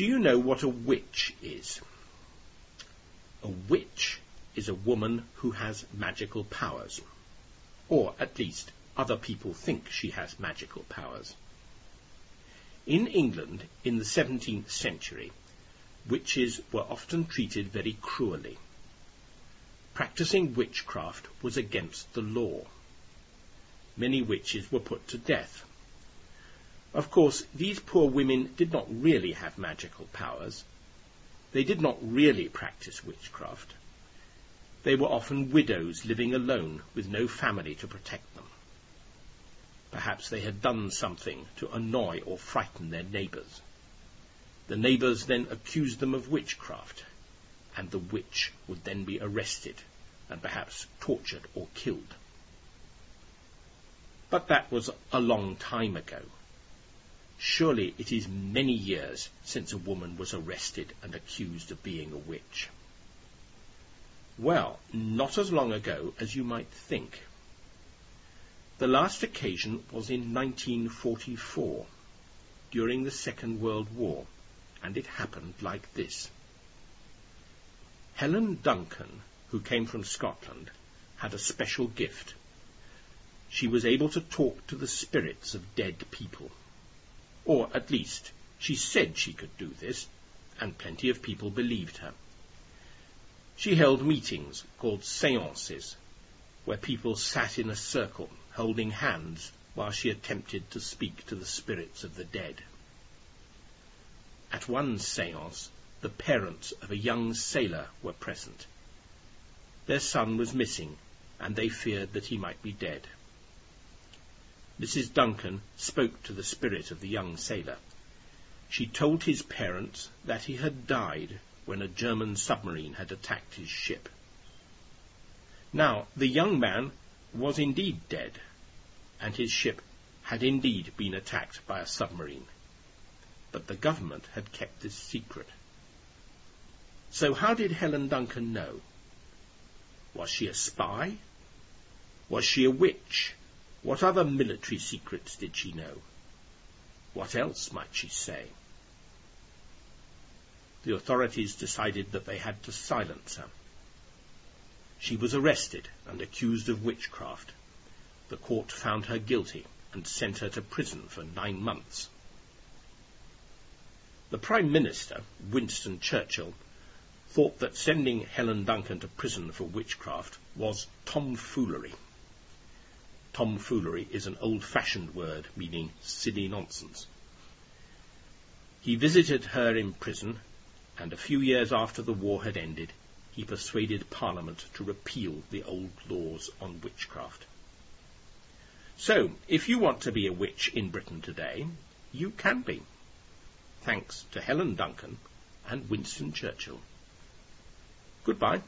Do you know what a witch is? A witch is a woman who has magical powers. Or, at least, other people think she has magical powers. In England, in the 17th century, witches were often treated very cruelly. Practicing witchcraft was against the law. Many witches were put to death. Of course, these poor women did not really have magical powers. They did not really practice witchcraft. They were often widows living alone with no family to protect them. Perhaps they had done something to annoy or frighten their neighbours. The neighbours then accused them of witchcraft, and the witch would then be arrested and perhaps tortured or killed. But that was a long time ago. Surely it is many years since a woman was arrested and accused of being a witch. Well, not as long ago as you might think. The last occasion was in 1944, during the Second World War, and it happened like this. Helen Duncan, who came from Scotland, had a special gift. She was able to talk to the spirits of dead people. Or, at least, she said she could do this, and plenty of people believed her. She held meetings called seances, where people sat in a circle holding hands while she attempted to speak to the spirits of the dead. At one seance, the parents of a young sailor were present. Their son was missing, and they feared that he might be dead. Mrs. Duncan spoke to the spirit of the young sailor. She told his parents that he had died when a German submarine had attacked his ship. Now, the young man was indeed dead, and his ship had indeed been attacked by a submarine. But the government had kept this secret. So how did Helen Duncan know? Was she a spy? Was she a witch? What other military secrets did she know? What else might she say? The authorities decided that they had to silence her. She was arrested and accused of witchcraft. The court found her guilty and sent her to prison for nine months. The Prime Minister, Winston Churchill, thought that sending Helen Duncan to prison for witchcraft was tomfoolery. Tomfoolery is an old-fashioned word meaning silly nonsense. He visited her in prison, and a few years after the war had ended, he persuaded Parliament to repeal the old laws on witchcraft. So, if you want to be a witch in Britain today, you can be. Thanks to Helen Duncan and Winston Churchill. Goodbye.